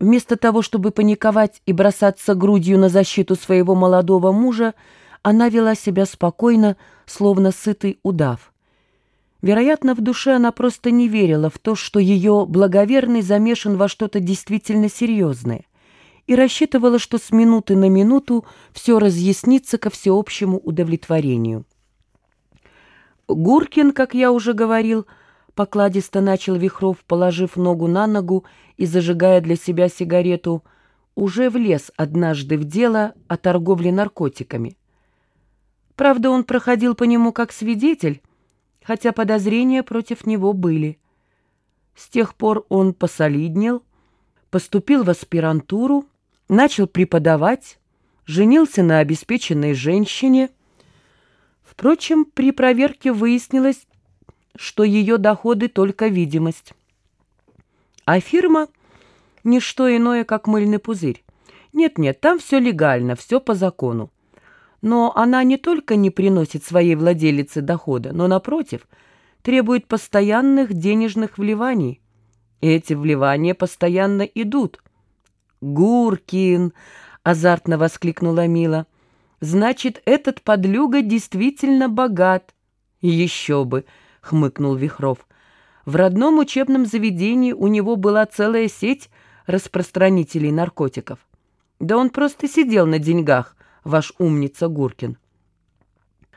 Вместо того, чтобы паниковать и бросаться грудью на защиту своего молодого мужа, она вела себя спокойно, словно сытый удав. Вероятно, в душе она просто не верила в то, что ее благоверный замешан во что-то действительно серьезное, и рассчитывала, что с минуты на минуту все разъяснится ко всеобщему удовлетворению. Гуркин, как я уже говорил, покладисто начал Вихров, положив ногу на ногу и зажигая для себя сигарету, уже влез однажды в дело о торговле наркотиками. Правда, он проходил по нему как свидетель, хотя подозрения против него были. С тех пор он посолиднел, поступил в аспирантуру, начал преподавать, женился на обеспеченной женщине. Впрочем, при проверке выяснилось, что ее доходы только видимость. А фирма — не что иное, как мыльный пузырь. Нет-нет, там все легально, все по закону. Но она не только не приносит своей владелице дохода, но, напротив, требует постоянных денежных вливаний. И эти вливания постоянно идут. «Гуркин!» — азартно воскликнула Мила. «Значит, этот подлюга действительно богат». «Еще бы!» — хмыкнул Вихров. «В родном учебном заведении у него была целая сеть распространителей наркотиков. Да он просто сидел на деньгах, ваш умница Гуркин.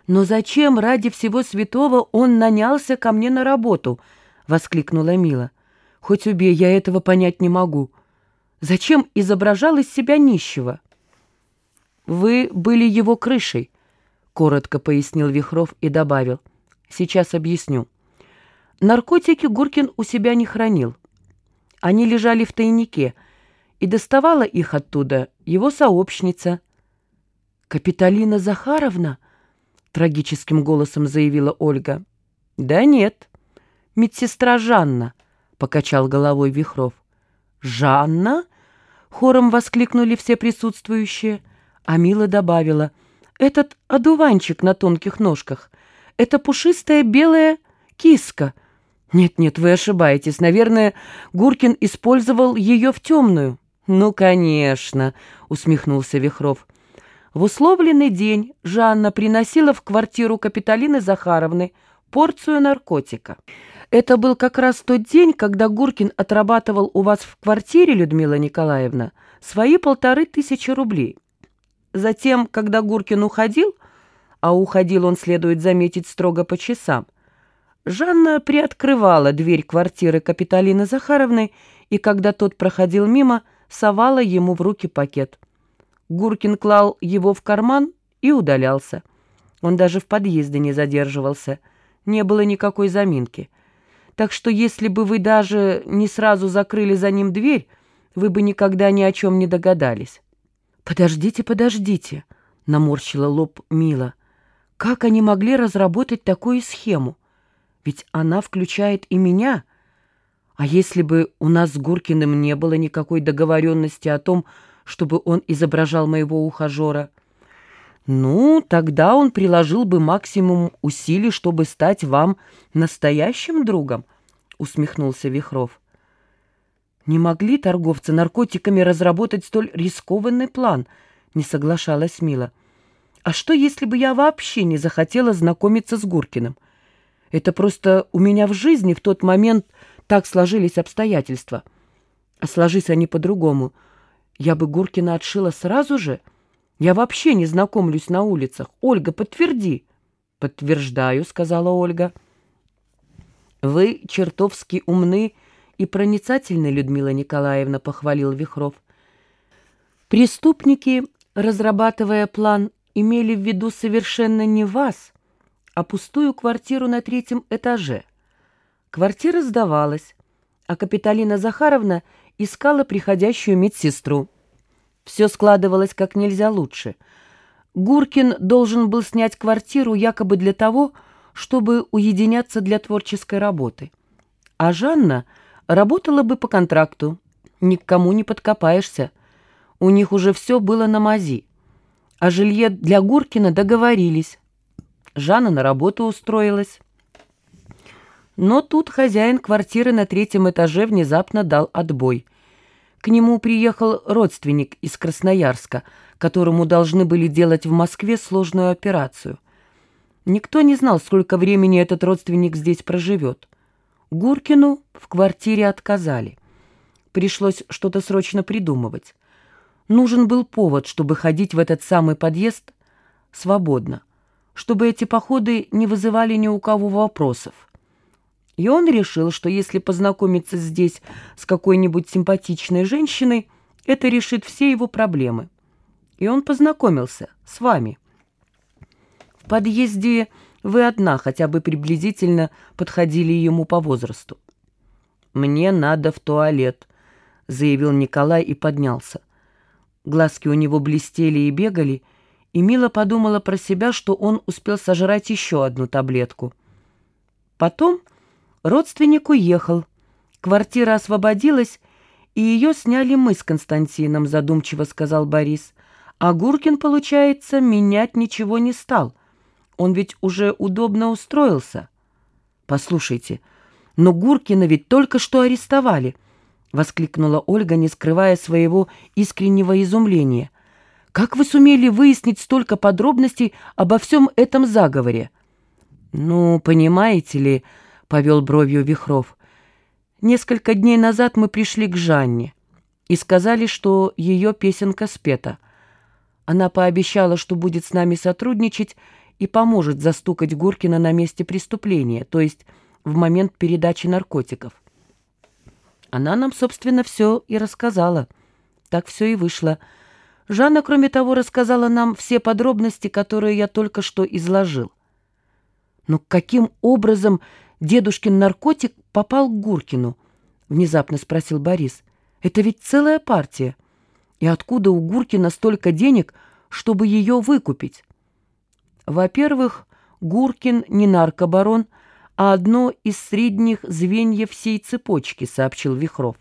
«Но зачем ради всего святого он нанялся ко мне на работу?» — воскликнула Мила. «Хоть убей, я этого понять не могу. Зачем изображал из себя нищего?» «Вы были его крышей», — коротко пояснил Вихров и добавил. «Сейчас объясню. Наркотики Гуркин у себя не хранил. Они лежали в тайнике, и доставала их оттуда его сообщница — «Капиталина Захаровна?» — трагическим голосом заявила Ольга. «Да нет, медсестра Жанна», — покачал головой Вихров. «Жанна?» — хором воскликнули все присутствующие. А Мила добавила. «Этот одуванчик на тонких ножках. Это пушистая белая киска. Нет-нет, вы ошибаетесь. Наверное, Гуркин использовал ее в темную». «Ну, конечно», — усмехнулся Вихров. В условленный день Жанна приносила в квартиру Капиталины Захаровны порцию наркотика. Это был как раз тот день, когда Гуркин отрабатывал у вас в квартире, Людмила Николаевна, свои полторы тысячи рублей. Затем, когда Гуркин уходил, а уходил он, следует заметить, строго по часам, Жанна приоткрывала дверь квартиры Капиталины Захаровны и, когда тот проходил мимо, совала ему в руки пакет. Гуркин клал его в карман и удалялся. Он даже в подъезде не задерживался. Не было никакой заминки. Так что если бы вы даже не сразу закрыли за ним дверь, вы бы никогда ни о чем не догадались. «Подождите, подождите», — наморщила лоб Мила. «Как они могли разработать такую схему? Ведь она включает и меня. А если бы у нас с Гуркиным не было никакой договоренности о том, чтобы он изображал моего ухажера. Ну, тогда он приложил бы максимум усилий, чтобы стать вам настоящим другом, усмехнулся Вихров. Не могли торговцы наркотиками разработать столь рискованный план, не соглашалась Мила. А что, если бы я вообще не захотела знакомиться с Гуркиным? Это просто у меня в жизни в тот момент так сложились обстоятельства. А сложись они по-другому — я бы Гуркина отшила сразу же. Я вообще не знакомлюсь на улицах. Ольга, подтверди. Подтверждаю, сказала Ольга. Вы чертовски умны и проницательны, Людмила Николаевна, похвалил Вихров. Преступники, разрабатывая план, имели в виду совершенно не вас, а пустую квартиру на третьем этаже. Квартира сдавалась, а Капиталина Захаровна — искала приходящую медсестру. Все складывалось как нельзя лучше. Гуркин должен был снять квартиру якобы для того, чтобы уединяться для творческой работы. А Жанна работала бы по контракту. Ни к кому не подкопаешься. У них уже все было на мази. О жилье для Гуркина договорились. Жанна на работу устроилась. Но тут хозяин квартиры на третьем этаже внезапно дал отбой. К нему приехал родственник из Красноярска, которому должны были делать в Москве сложную операцию. Никто не знал, сколько времени этот родственник здесь проживет. Гуркину в квартире отказали. Пришлось что-то срочно придумывать. Нужен был повод, чтобы ходить в этот самый подъезд свободно, чтобы эти походы не вызывали ни у кого вопросов. И он решил, что если познакомиться здесь с какой-нибудь симпатичной женщиной, это решит все его проблемы. И он познакомился с вами. В подъезде вы одна хотя бы приблизительно подходили ему по возрасту. «Мне надо в туалет», — заявил Николай и поднялся. Глазки у него блестели и бегали, и Мила подумала про себя, что он успел сожрать еще одну таблетку. Потом родственник уехал, квартира освободилась, и ее сняли мы с Константином, задумчиво сказал Борис. А Гуркин, получается, менять ничего не стал. Он ведь уже удобно устроился. Послушайте, но Гуркина ведь только что арестовали, воскликнула Ольга, не скрывая своего искреннего изумления. Как вы сумели выяснить столько подробностей обо всем этом заговоре? Ну, понимаете ли, повел бровью Вихров. Несколько дней назад мы пришли к Жанне и сказали, что ее песенка спета. Она пообещала, что будет с нами сотрудничать и поможет застукать Гуркина на месте преступления, то есть в момент передачи наркотиков. Она нам, собственно, все и рассказала. Так все и вышло. Жанна, кроме того, рассказала нам все подробности, которые я только что изложил. Но каким образом дедушкин наркотик попал к Гуркину? Внезапно спросил Борис. Это ведь целая партия. И откуда у Гуркина столько денег, чтобы ее выкупить? Во-первых, Гуркин не наркобарон, а одно из средних звеньев всей цепочки, сообщил Вихров.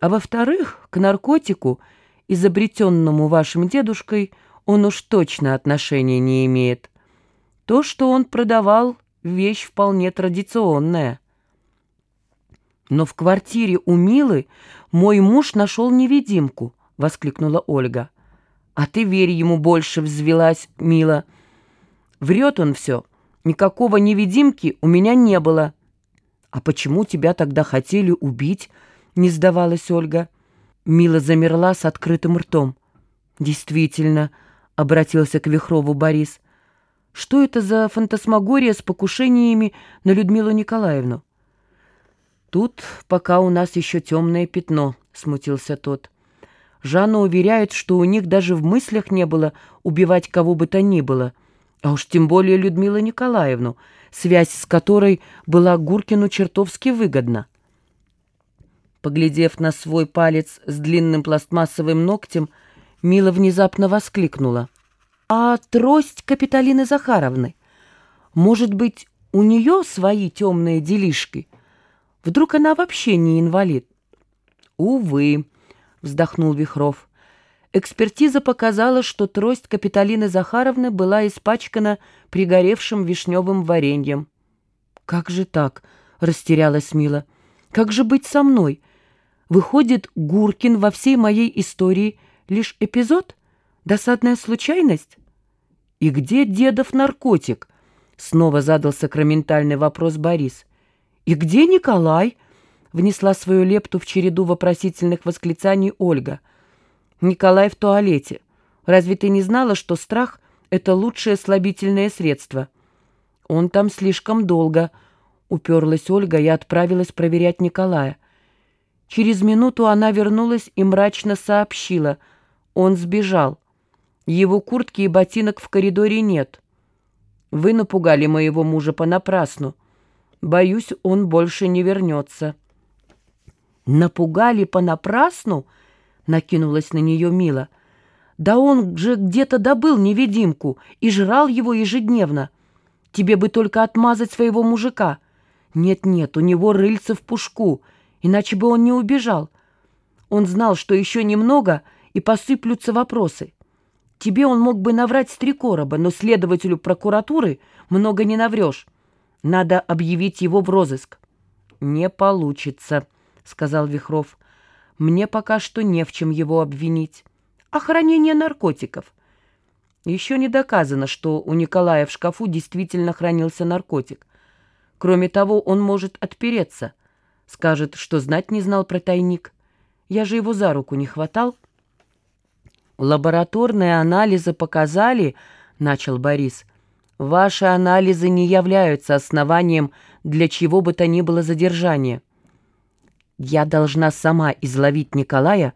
А во-вторых, к наркотику, изобретенному вашим дедушкой, он уж точно отношения не имеет. То, что он продавал, вещь вполне традиционная. Но в квартире у Милы мой муж нашел невидимку, воскликнула Ольга. А ты верь ему больше, взвелась Мила. Врет он все. Никакого невидимки у меня не было. А почему тебя тогда хотели убить? Не сдавалась Ольга. Мила замерла с открытым ртом. Действительно, обратился к Вихрову Борис. Что это за фантасмагория с покушениями на Людмилу Николаевну? Тут пока у нас еще темное пятно, смутился тот. Жанна уверяет, что у них даже в мыслях не было убивать кого бы то ни было — а уж тем более Людмилу Николаевну, связь с которой была Гуркину чертовски выгодна. Поглядев на свой палец с длинным пластмассовым ногтем, Мила внезапно воскликнула. «А трость Капиталины Захаровны? Может быть, у нее свои темные делишки? Вдруг она вообще не инвалид?» «Увы», — вздохнул Вихров. Экспертиза показала, что трость Капиталины Захаровны была испачкана пригоревшим вишневым вареньем. «Как же так?» — растерялась Мила. «Как же быть со мной? Выходит, Гуркин во всей моей истории лишь эпизод? Досадная случайность?» «И где дедов наркотик?» — снова задал сакраментальный вопрос Борис. «И где Николай?» — внесла свою лепту в череду вопросительных восклицаний Ольга — Николай в туалете. Разве ты не знала, что страх — это лучшее слабительное средство? Он там слишком долго, — уперлась Ольга и отправилась проверять Николая. Через минуту она вернулась и мрачно сообщила. Он сбежал. Его куртки и ботинок в коридоре нет. Вы напугали моего мужа понапрасну. Боюсь, он больше не вернется. Напугали понапрасну? — накинулась на нее Мила. «Да он же где-то добыл невидимку и жрал его ежедневно. Тебе бы только отмазать своего мужика. Нет-нет, у него рыльце в пушку, иначе бы он не убежал. Он знал, что еще немного, и посыплются вопросы. Тебе он мог бы наврать с три короба, но следователю прокуратуры много не наврешь. Надо объявить его в розыск». «Не получится», — сказал Вихров. Мне пока что не в чем его обвинить. А хранение наркотиков? Еще не доказано, что у Николая в шкафу действительно хранился наркотик. Кроме того, он может отпереться. Скажет, что знать не знал про тайник. Я же его за руку не хватал. «Лабораторные анализы показали, — начал Борис, — ваши анализы не являются основанием для чего бы то ни было задержания. Я должна сама изловить Николая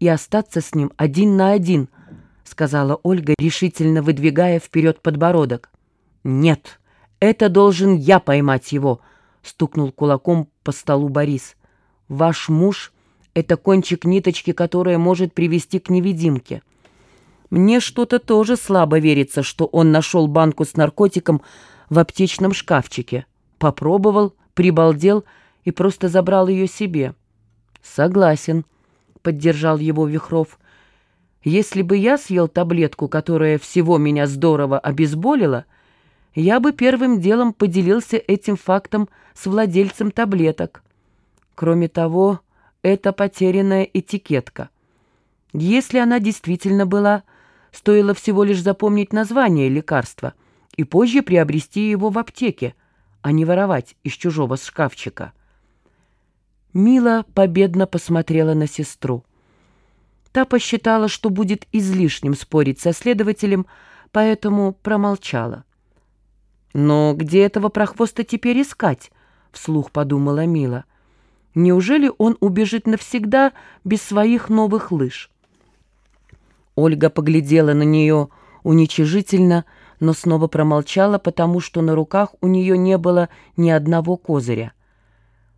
и остаться с ним один на один, — сказала Ольга, решительно выдвигая вперед подбородок. «Нет, это должен я поймать его», — стукнул кулаком по столу Борис. «Ваш муж — это кончик ниточки, которая может привести к невидимке. Мне что-то тоже слабо верится, что он нашел банку с наркотиком в аптечном шкафчике. Попробовал, прибалдел и просто забрал ее себе». «Согласен», — поддержал его Вихров. «Если бы я съел таблетку, которая всего меня здорово обезболила, я бы первым делом поделился этим фактом с владельцем таблеток. Кроме того, это потерянная этикетка. Если она действительно была, стоило всего лишь запомнить название лекарства и позже приобрести его в аптеке, а не воровать из чужого шкафчика. Мила победно посмотрела на сестру. Та посчитала, что будет излишним спорить со следователем, поэтому промолчала. «Но где этого прохвоста теперь искать?» — вслух подумала Мила. «Неужели он убежит навсегда без своих новых лыж?» Ольга поглядела на нее уничижительно, но снова промолчала, потому что на руках у нее не было ни одного козыря —